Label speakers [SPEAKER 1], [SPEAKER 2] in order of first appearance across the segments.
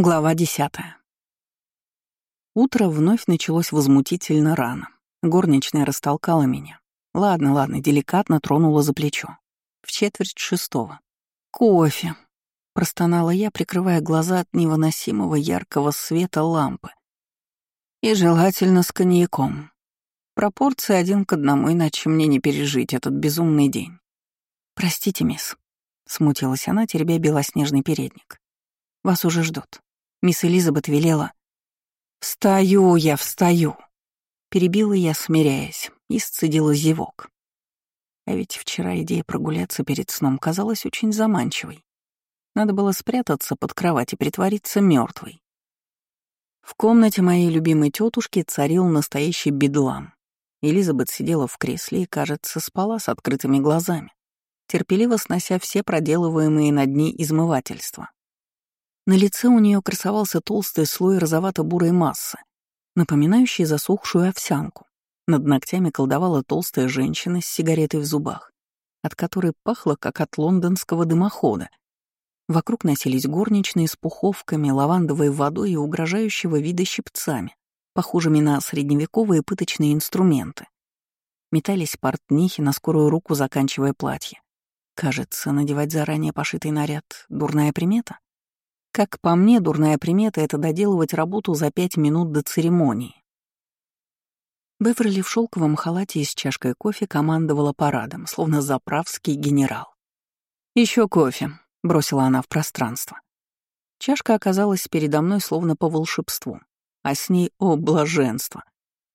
[SPEAKER 1] Глава десятая. Утро вновь началось возмутительно рано. Горничная растолкала меня. Ладно, ладно, деликатно тронула за плечо. В четверть шестого. «Кофе», — простонала я, прикрывая глаза от невыносимого яркого света лампы. «И желательно с коньяком. Пропорции один к одному, иначе мне не пережить этот безумный день». «Простите, мисс», — смутилась она, теребя белоснежный передник. «Вас уже ждут». Мисс Элизабет велела. «Встаю я, встаю!» Перебила я, смиряясь, и сцедила зевок. А ведь вчера идея прогуляться перед сном казалась очень заманчивой. Надо было спрятаться под кровать и притвориться мертвой. В комнате моей любимой тетушки царил настоящий бедлам. Элизабет сидела в кресле и, кажется, спала с открытыми глазами, терпеливо снося все проделываемые над ней измывательства. На лице у нее красовался толстый слой розовато-бурой массы, напоминающий засохшую овсянку. Над ногтями колдовала толстая женщина с сигаретой в зубах, от которой пахло, как от лондонского дымохода. Вокруг носились горничные с пуховками, лавандовой водой и угрожающего вида щипцами, похожими на средневековые пыточные инструменты. Метались портнихи на скорую руку, заканчивая платье. Кажется, надевать заранее пошитый наряд — дурная примета. Как по мне, дурная примета — это доделывать работу за пять минут до церемонии. Беверли в шелковом халате и с чашкой кофе командовала парадом, словно заправский генерал. Еще кофе», — бросила она в пространство. Чашка оказалась передо мной словно по волшебству, а с ней, о, блаженство,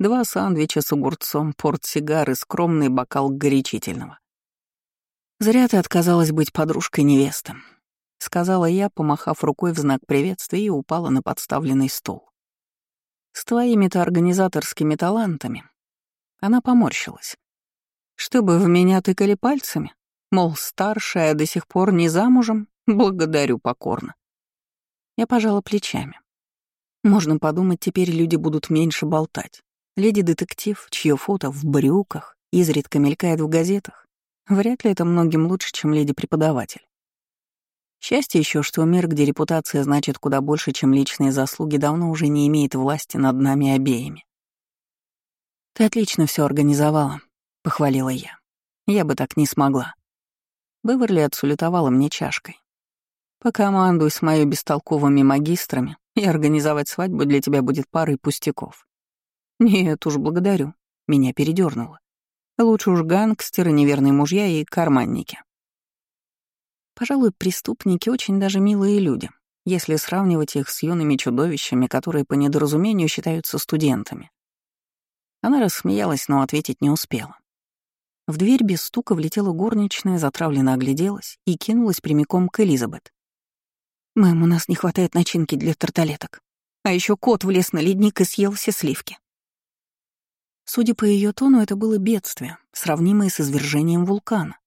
[SPEAKER 1] два сандвича с огурцом, портсигар и скромный бокал горячительного. Зря ты отказалась быть подружкой невесты сказала я, помахав рукой в знак приветствия и упала на подставленный стол. С твоими-то организаторскими талантами. Она поморщилась. Чтобы в меня тыкали пальцами, мол, старшая до сих пор не замужем, благодарю покорно. Я пожала плечами. Можно подумать, теперь люди будут меньше болтать. Леди-детектив, чье фото в брюках изредка мелькает в газетах, вряд ли это многим лучше, чем леди-преподаватель. Счастье еще, что мир, где репутация значит куда больше, чем личные заслуги, давно уже не имеет власти над нами обеими. «Ты отлично все организовала», — похвалила я. «Я бы так не смогла». Беверли отсулетовала мне чашкой. «Покомандуй с моими бестолковыми магистрами, и организовать свадьбу для тебя будет парой пустяков». «Нет уж, благодарю», — меня передернуло. «Лучше уж гангстеры, неверные мужья и карманники». Пожалуй, преступники очень даже милые люди, если сравнивать их с юными чудовищами, которые по недоразумению считаются студентами. Она рассмеялась, но ответить не успела. В дверь без стука влетела горничная, затравленно огляделась и кинулась прямиком к Элизабет. «Мэм, у нас не хватает начинки для тарталеток. А еще кот влез на ледник и съел все сливки». Судя по ее тону, это было бедствие, сравнимое с извержением вулкана.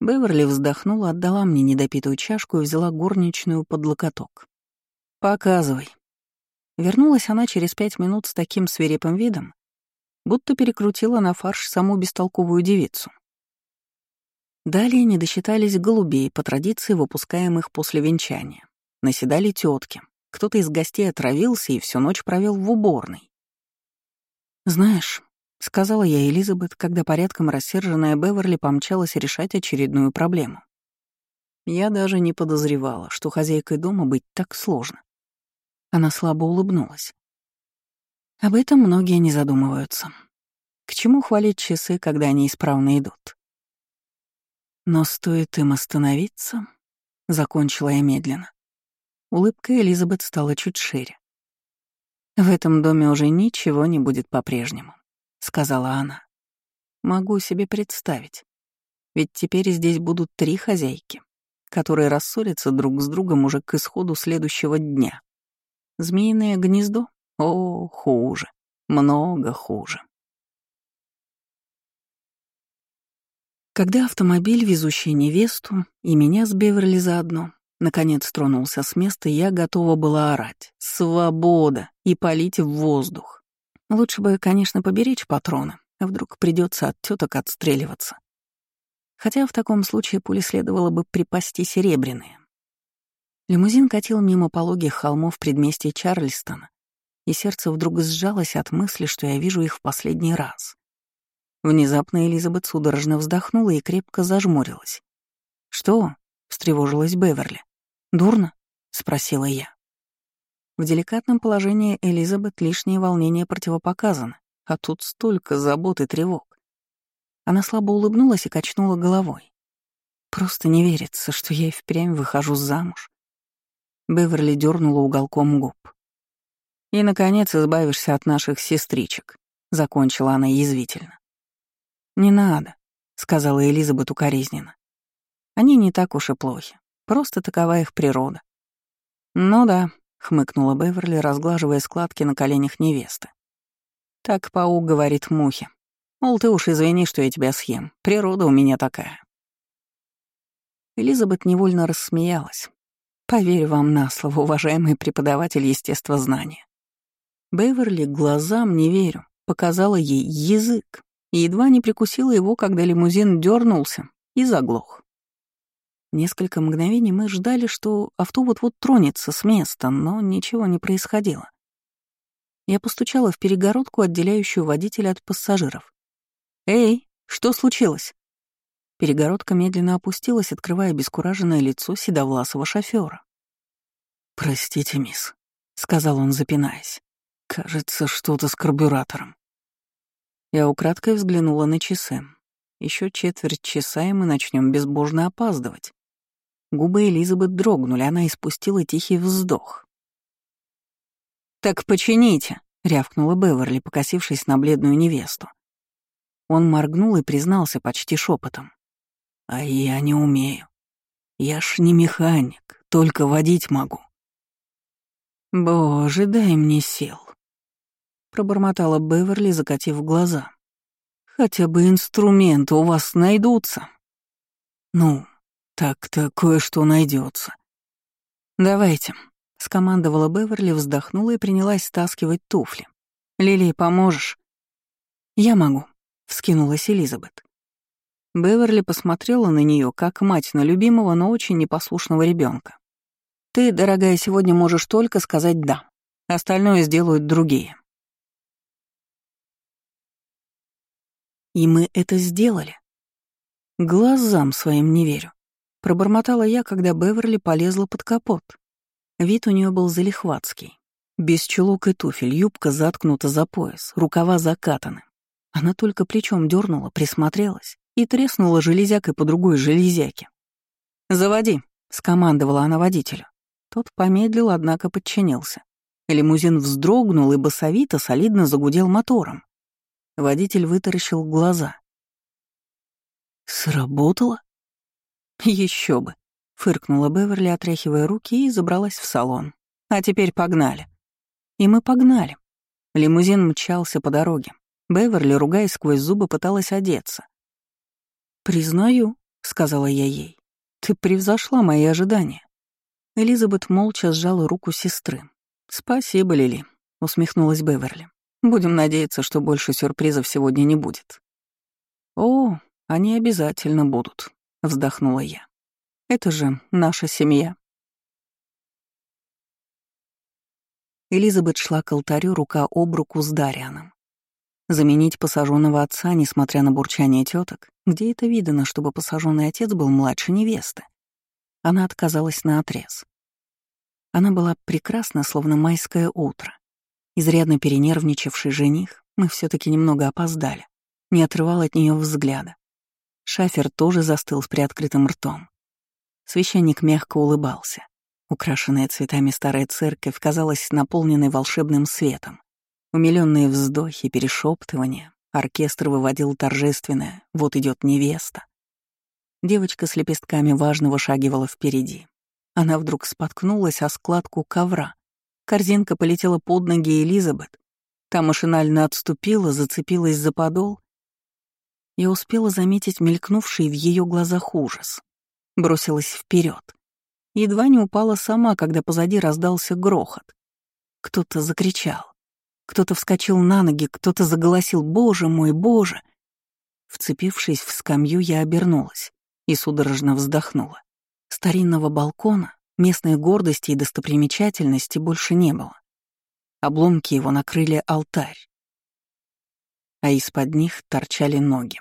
[SPEAKER 1] Беверли вздохнула, отдала мне недопитую чашку и взяла горничную под локоток. «Показывай». Вернулась она через пять минут с таким свирепым видом, будто перекрутила на фарш саму бестолковую девицу. Далее не досчитались голубей, по традиции выпускаемых после венчания. Наседали тетки. Кто-то из гостей отравился и всю ночь провел в уборной. «Знаешь, — сказала я Элизабет, когда порядком рассерженная Беверли помчалась решать очередную проблему. Я даже не подозревала, что хозяйкой дома быть так сложно. Она слабо улыбнулась. Об этом многие не задумываются. К чему хвалить часы, когда они исправно идут? Но стоит им остановиться, — закончила я медленно. Улыбка Элизабет стала чуть шире. В этом доме уже ничего не будет по-прежнему. — сказала она. «Могу себе представить. Ведь теперь здесь будут три хозяйки, которые рассорятся друг с другом уже к исходу следующего дня. Змеиное гнездо? О, хуже. Много хуже». Когда автомобиль, везущий невесту, и меня с Беверли заодно, наконец тронулся с места, я готова была орать «Свобода!» и полить в воздух. Лучше бы, конечно, поберечь патроны, а вдруг придется от теток отстреливаться. Хотя в таком случае пули следовало бы припасти серебряные. Лимузин катил мимо пологих холмов предместья Чарльстона, и сердце вдруг сжалось от мысли, что я вижу их в последний раз. Внезапно Элизабет судорожно вздохнула и крепко зажмурилась. «Что?» — встревожилась Беверли. «Дурно?» — спросила я. В деликатном положении Элизабет лишнее волнение противопоказано, а тут столько забот и тревог. Она слабо улыбнулась и качнула головой. Просто не верится, что я и впрямь выхожу замуж. Беверли дернула уголком губ. И, наконец, избавишься от наших сестричек, закончила она язвительно. Не надо, сказала Элизабет укоризненно. Они не так уж и плохи. Просто такова их природа. Ну да, хмыкнула Беверли, разглаживая складки на коленях невесты. Так паук говорит мухе. Мол, ты уж извини, что я тебя съем. Природа у меня такая. Элизабет невольно рассмеялась. Поверю вам на слово, уважаемый преподаватель естествознания. Беверли глазам не верю, показала ей язык и едва не прикусила его, когда лимузин дернулся и заглох. Несколько мгновений мы ждали, что авто вот-вот тронется с места, но ничего не происходило. Я постучала в перегородку, отделяющую водителя от пассажиров. «Эй, что случилось?» Перегородка медленно опустилась, открывая бескураженное лицо седовласого шофера. «Простите, мисс», — сказал он, запинаясь. «Кажется, что-то с карбюратором». Я украдкой взглянула на часы. Еще четверть часа, и мы начнем безбожно опаздывать. Губы Элизабет дрогнули, она испустила тихий вздох. «Так почините», — рявкнула Беверли, покосившись на бледную невесту. Он моргнул и признался почти шепотом. А я не умею. Я ж не механик, только водить могу. Боже, дай мне сил. Пробормотала Беверли, закатив глаза. Хотя бы инструменты у вас найдутся. Ну, так-то кое-что найдется. Давайте, скомандовала Беверли, вздохнула и принялась стаскивать туфли. Лили, поможешь? Я могу, вскинулась Элизабет. Беверли посмотрела на нее, как мать на любимого, но очень непослушного ребенка. «Ты, дорогая, сегодня можешь только сказать «да». Остальное сделают другие». И мы это сделали. Глазам своим не верю. Пробормотала я, когда Беверли полезла под капот. Вид у нее был залихватский. Без чулок и туфель, юбка заткнута за пояс, рукава закатаны. Она только плечом дернула, присмотрелась и треснула железякой по другой железяке. «Заводи», — скомандовала она водителю. Тот помедлил, однако подчинился. Лимузин вздрогнул и басовито солидно загудел мотором. Водитель вытаращил глаза. «Сработало?» Еще бы», — фыркнула Беверли, отряхивая руки, и забралась в салон. «А теперь погнали». И мы погнали. Лимузин мчался по дороге. Беверли, ругаясь сквозь зубы, пыталась одеться. «Признаю», — сказала я ей, — «ты превзошла мои ожидания». Элизабет молча сжала руку сестры. «Спасибо, Лили», — усмехнулась Беверли. «Будем надеяться, что больше сюрпризов сегодня не будет». «О, они обязательно будут», — вздохнула я. «Это же наша семья». Элизабет шла к алтарю рука об руку с Дарианом. Заменить посаженного отца, несмотря на бурчание теток, где это видано, чтобы посаженный отец был младше невесты? Она отказалась на отрез. Она была прекрасна, словно майское утро. Изрядно перенервничавший жених, мы все таки немного опоздали, не отрывал от нее взгляда. Шафер тоже застыл с приоткрытым ртом. Священник мягко улыбался. Украшенная цветами старая церковь казалась наполненной волшебным светом. Умиленные вздохи, перешептывания, оркестр выводил торжественное «Вот идет невеста». Девочка с лепестками важно вышагивала впереди. Она вдруг споткнулась о складку ковра. Корзинка полетела под ноги Элизабет. Та машинально отступила, зацепилась за подол. Я успела заметить мелькнувший в ее глазах ужас. Бросилась вперед. Едва не упала сама, когда позади раздался грохот. Кто-то закричал. Кто-то вскочил на ноги, кто-то заголосил «Боже мой, Боже!». Вцепившись в скамью, я обернулась и судорожно вздохнула. Старинного балкона, Местной гордости и достопримечательности больше не было. Обломки его накрыли алтарь, а из-под них торчали ноги.